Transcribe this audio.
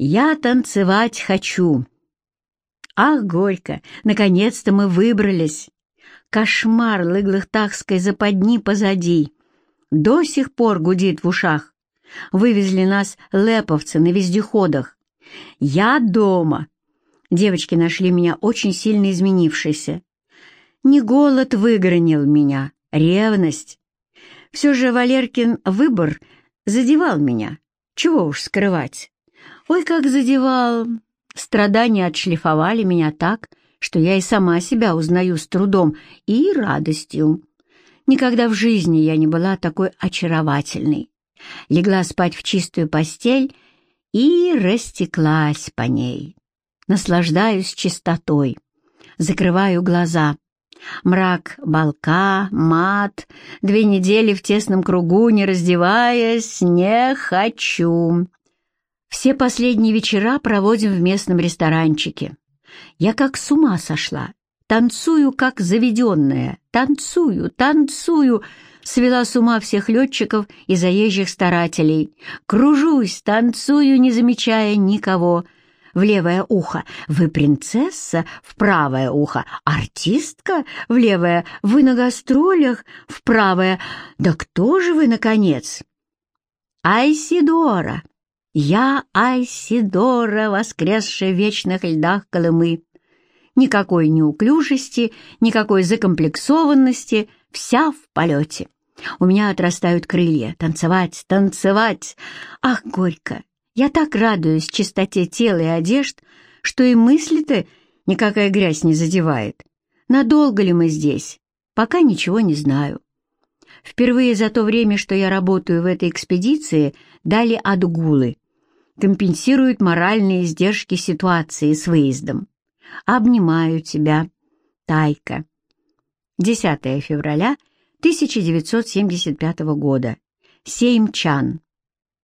Я танцевать хочу. Ах, горько, наконец-то мы выбрались. Кошмар лыглыхтахской западни позади. До сих пор гудит в ушах. Вывезли нас леповцы на вездеходах. Я дома. Девочки нашли меня очень сильно изменившейся. Не голод выгранил меня, ревность. Все же Валеркин выбор задевал меня. Чего уж скрывать. Ой, как задевал. Страдания отшлифовали меня так, что я и сама себя узнаю с трудом и радостью. Никогда в жизни я не была такой очаровательной. Легла спать в чистую постель и растеклась по ней. Наслаждаюсь чистотой. Закрываю глаза. Мрак балка, мат, две недели в тесном кругу, не раздеваясь, не хочу. Все последние вечера проводим в местном ресторанчике. Я как с ума сошла. Танцую, как заведенная. Танцую, танцую. Свела с ума всех летчиков и заезжих старателей. Кружусь, танцую, не замечая никого. В левое ухо «Вы принцесса», в правое ухо «Артистка», в левое «Вы на гастролях», в правое «Да кто же вы, наконец?» «Айсидора», я Айсидора, воскресшая в вечных льдах Колымы. Никакой неуклюжести, никакой закомплексованности, вся в полете. У меня отрастают крылья. Танцевать, танцевать. Ах, горько! Я так радуюсь чистоте тела и одежд, что и мысли-то никакая грязь не задевает. Надолго ли мы здесь? Пока ничего не знаю. Впервые за то время, что я работаю в этой экспедиции, дали отгулы компенсирует моральные издержки ситуации с выездом. Обнимаю тебя, Тайка. 10 февраля 1975 года. Сеймчан.